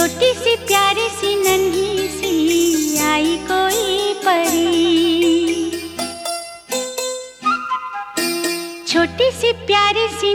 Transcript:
छोटी सी प्यारी सी नन्ही सी आई कोई परी। छोटी सी प्यारी सी